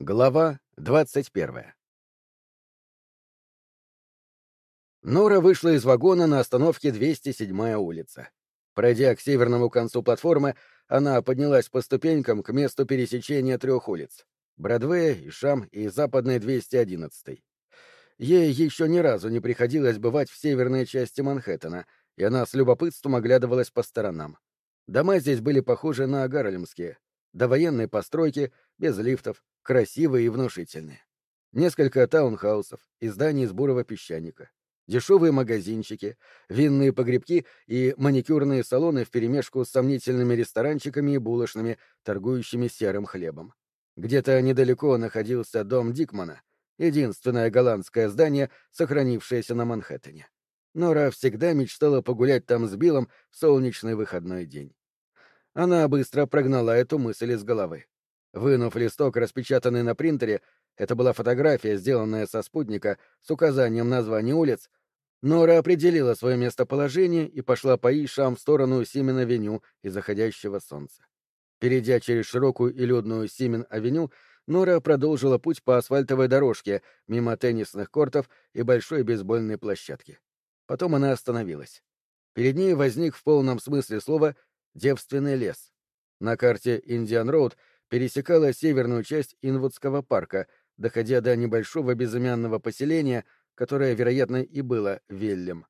Глава двадцать первая Нора вышла из вагона на остановке 207-я улица. Пройдя к северному концу платформы, она поднялась по ступенькам к месту пересечения трех улиц — Бродвея, Ишам и Западной 211-й. Ей еще ни разу не приходилось бывать в северной части Манхэттена, и она с любопытством оглядывалась по сторонам. Дома здесь были похожи на гарлемские. Довоенные постройки, без лифтов, красивые и внушительные. Несколько таунхаусов и зданий из бурого песчаника. Дешевые магазинчики, винные погребки и маникюрные салоны вперемешку с сомнительными ресторанчиками и булочными, торгующими серым хлебом. Где-то недалеко находился дом Дикмана, единственное голландское здание, сохранившееся на Манхэттене. Нора всегда мечтала погулять там с Биллом в солнечный выходной день. Она быстро прогнала эту мысль из головы. Вынув листок, распечатанный на принтере, это была фотография, сделанная со спутника, с указанием названий улиц, Нора определила свое местоположение и пошла по Ишам в сторону Симен-авеню и заходящего солнца. Перейдя через широкую и людную Симен-авеню, Нора продолжила путь по асфальтовой дорожке, мимо теннисных кортов и большой бейсбольной площадки. Потом она остановилась. Перед ней возник в полном смысле слова девственный лес. На карте Индиан-Роуд пересекала северную часть Инвудского парка, доходя до небольшого безымянного поселения, которое, вероятно, и было Веллем.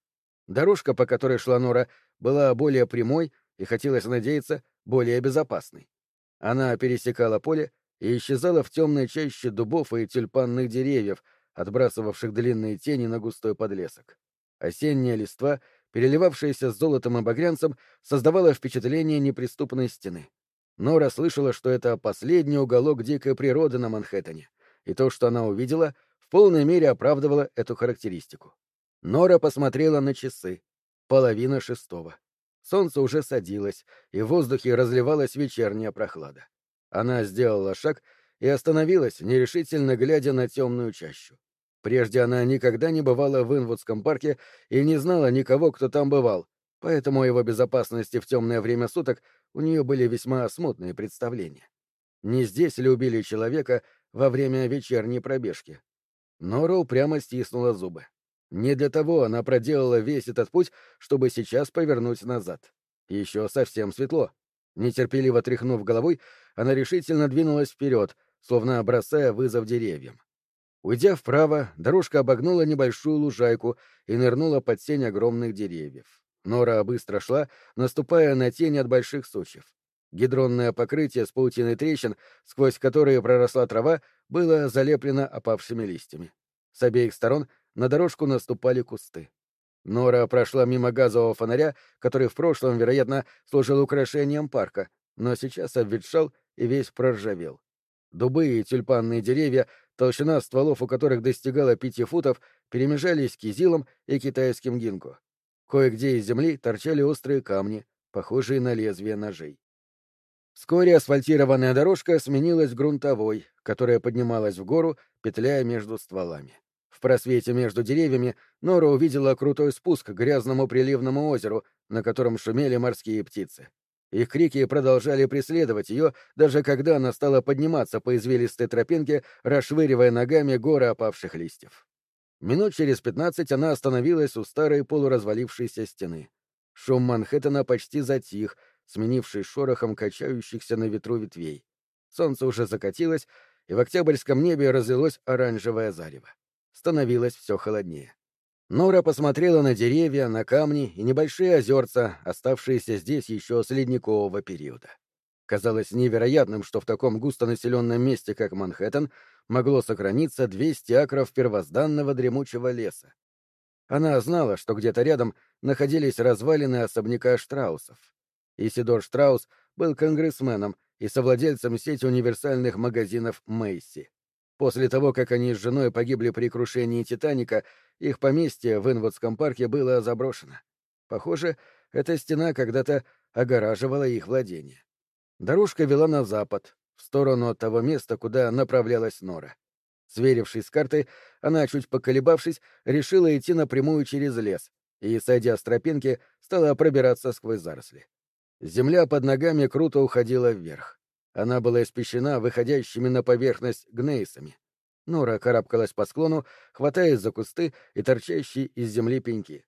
Дорожка, по которой шла Нора, была более прямой и, хотелось надеяться, более безопасной. Она пересекала поле и исчезала в темной чаще дубов и тюльпанных деревьев, отбрасывавших длинные тени на густой подлесок. Осенняя листва, переливавшаяся с золотом и багрянцем, создавала впечатление неприступной стены. Нора слышала, что это последний уголок дикой природы на Манхэттене, и то, что она увидела, в полной мере оправдывало эту характеристику. Нора посмотрела на часы. Половина шестого. Солнце уже садилось, и в воздухе разливалась вечерняя прохлада. Она сделала шаг и остановилась, нерешительно глядя на темную чащу. Прежде она никогда не бывала в Инвудском парке и не знала никого, кто там бывал, поэтому о его безопасности в темное время суток у нее были весьма смутные представления. Не здесь ли убили человека во время вечерней пробежки? Нора упрямо стиснула зубы. Не для того она проделала весь этот путь, чтобы сейчас повернуть назад. Еще совсем светло. Нетерпеливо тряхнув головой, она решительно двинулась вперед, словно бросая вызов деревьям. Уйдя вправо, дорожка обогнула небольшую лужайку и нырнула под тень огромных деревьев. Нора быстро шла, наступая на тень от больших сучьев. Гидронное покрытие с паутиной трещин, сквозь которые проросла трава, было залеплено опавшими листьями. С обеих сторон на дорожку наступали кусты. Нора прошла мимо газового фонаря, который в прошлом, вероятно, служил украшением парка, но сейчас обветшал и весь проржавел. Дубы и тюльпанные деревья, толщина стволов у которых достигала пяти футов, перемежались кизилом и китайским гинко. Кое-где из земли торчали острые камни, похожие на лезвия ножей. Вскоре асфальтированная дорожка сменилась грунтовой, которая поднималась в гору, петляя между стволами. В просвете между деревьями Нора увидела крутой спуск к грязному приливному озеру, на котором шумели морские птицы. Их крики продолжали преследовать ее, даже когда она стала подниматься по извилистой тропинке, расшвыривая ногами горы опавших листьев. Минут через пятнадцать она остановилась у старой полуразвалившейся стены. Шум Манхэттена почти затих, сменившись шорохом качающихся на ветру ветвей. Солнце уже закатилось, и в октябрьском небе разлилось оранжевое зарево. Становилось все холоднее. Нора посмотрела на деревья, на камни и небольшие озерца, оставшиеся здесь еще с ледникового периода. Казалось невероятным, что в таком густонаселенном месте, как Манхэттен, могло сохраниться 200 акров первозданного дремучего леса. Она знала, что где-то рядом находились развалины особняка Штраусов. Исидор Штраус был конгрессменом и совладельцем сети универсальных магазинов Мэйси. После того, как они с женой погибли при крушении «Титаника», их поместье в Инвудском парке было заброшено. Похоже, эта стена когда-то огораживала их владение. Дорожка вела на запад, в сторону от того места, куда направлялась Нора. Сверившись с картой, она, чуть поколебавшись, решила идти напрямую через лес и, сойдя с тропинки, стала пробираться сквозь заросли. Земля под ногами круто уходила вверх. Она была испещена выходящими на поверхность гнейсами. Нора карабкалась по склону, хватаясь за кусты и торчащие из земли пеньки.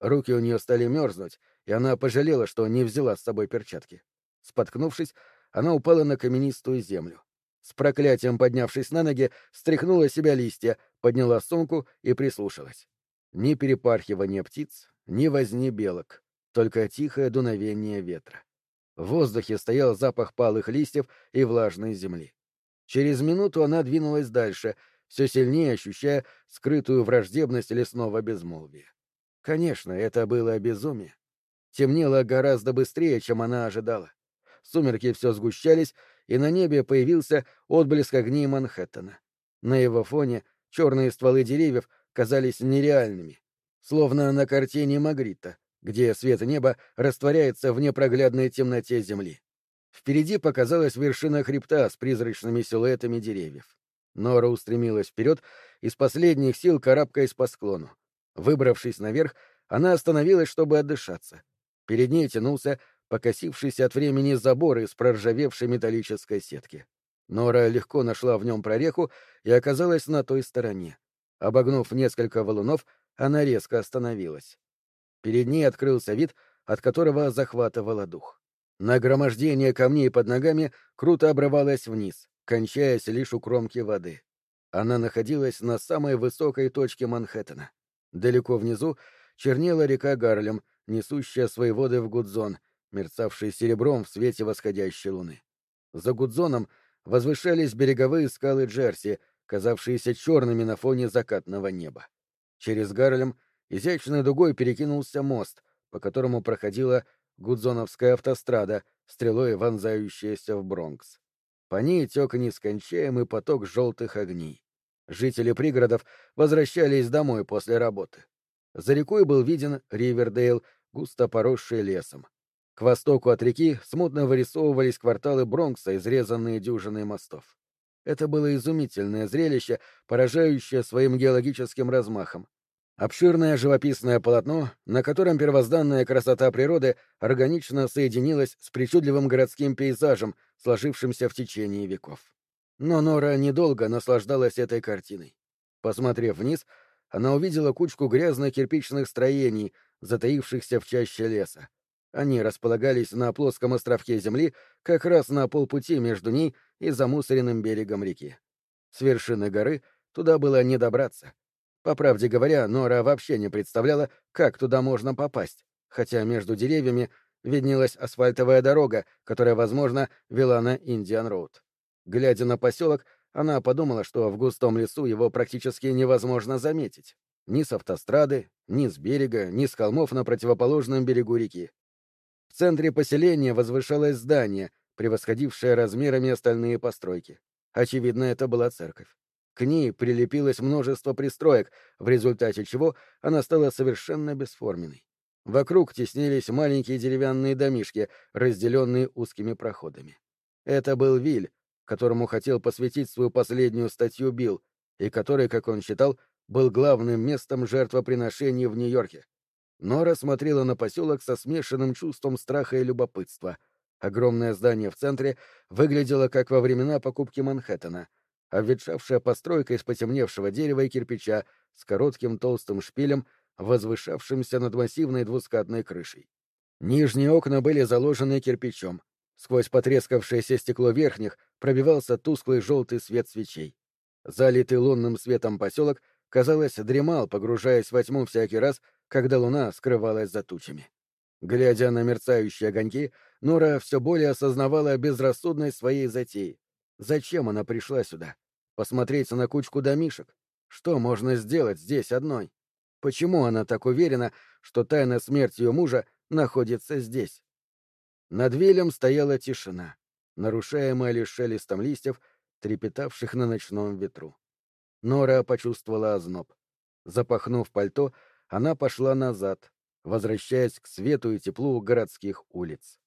Руки у нее стали мерзнуть, и она пожалела, что не взяла с собой перчатки. Споткнувшись, она упала на каменистую землю. С проклятием поднявшись на ноги, стряхнула себя листья, подняла сумку и прислушалась. Ни перепархивания птиц, ни возни белок, только тихое дуновение ветра. В воздухе стоял запах палых листьев и влажной земли. Через минуту она двинулась дальше, все сильнее ощущая скрытую враждебность лесного безмолвия. Конечно, это было безумие. Темнело гораздо быстрее, чем она ожидала. Сумерки все сгущались, и на небе появился отблеск огней Манхэттена. На его фоне черные стволы деревьев казались нереальными, словно на картине Магрита, где свет неба растворяется в непроглядной темноте земли. Впереди показалась вершина хребта с призрачными силуэтами деревьев. Нора устремилась вперед, из последних сил карабкаясь по склону. Выбравшись наверх, она остановилась, чтобы отдышаться. Перед ней тянулся покосившийся от времени забор из проржавевшей металлической сетки. Нора легко нашла в нем прореху и оказалась на той стороне. Обогнув несколько валунов, она резко остановилась. Перед ней открылся вид, от которого захватывало дух. Нагромождение камней под ногами круто обрывалось вниз, кончаясь лишь у кромки воды. Она находилась на самой высокой точке Манхэттена. Далеко внизу чернела река Гарлем, несущая свои воды в Гудзон, мерцавший серебром в свете восходящей луны. За Гудзоном возвышались береговые скалы Джерси, казавшиеся черными на фоне закатного неба. Через Гарлем изящной дугой перекинулся мост, по которому проходила Гудзоновская автострада, стрелой вонзающаяся в Бронкс. По ней тек нескончаемый поток желтых огней. Жители пригородов возвращались домой после работы. За рекой был виден Ривердейл, густо поросший лесом. К востоку от реки смутно вырисовывались кварталы Бронкса, изрезанные дюжиной мостов. Это было изумительное зрелище, поражающее своим геологическим размахом. Обширное живописное полотно, на котором первозданная красота природы органично соединилась с причудливым городским пейзажем, сложившимся в течение веков. Но Нора недолго наслаждалась этой картиной. Посмотрев вниз, она увидела кучку грязных кирпичных строений, затаившихся в чаще леса. Они располагались на плоском островке земли, как раз на полпути между ней и замусоренным берегом реки. С вершины горы туда было не добраться. По правде говоря, Нора вообще не представляла, как туда можно попасть, хотя между деревьями виднелась асфальтовая дорога, которая, возможно, вела на Индиан-Роуд. Глядя на поселок, она подумала, что в густом лесу его практически невозможно заметить. Ни с автострады, ни с берега, ни с холмов на противоположном берегу реки. В центре поселения возвышалось здание, превосходившее размерами остальные постройки. Очевидно, это была церковь. К ней прилепилось множество пристроек, в результате чего она стала совершенно бесформенной. Вокруг теснились маленькие деревянные домишки, разделенные узкими проходами. Это был Виль, которому хотел посвятить свою последнюю статью Билл, и который, как он считал, был главным местом жертвоприношений в Нью-Йорке. Нора смотрела на поселок со смешанным чувством страха и любопытства. Огромное здание в центре выглядело как во времена покупки Манхэттена, обветшавшая постройка из потемневшего дерева и кирпича с коротким толстым шпилем, возвышавшимся над массивной двускатной крышей. Нижние окна были заложены кирпичом. Сквозь потрескавшееся стекло верхних пробивался тусклый желтый свет свечей. Залитый лунным светом поселок, казалось, дремал, погружаясь во тьму всякий раз, когда луна скрывалась за тучами. Глядя на мерцающие огоньки, Нора все более осознавала безрассудность своей затеи. Зачем она пришла сюда? Посмотреть на кучку домишек? Что можно сделать здесь одной? Почему она так уверена, что тайна смерти ее мужа находится здесь? Над Вилем стояла тишина, нарушаемая лишь шелестом листьев, трепетавших на ночном ветру. Нора почувствовала озноб. Запахнув пальто, она пошла назад, возвращаясь к свету и теплу городских улиц.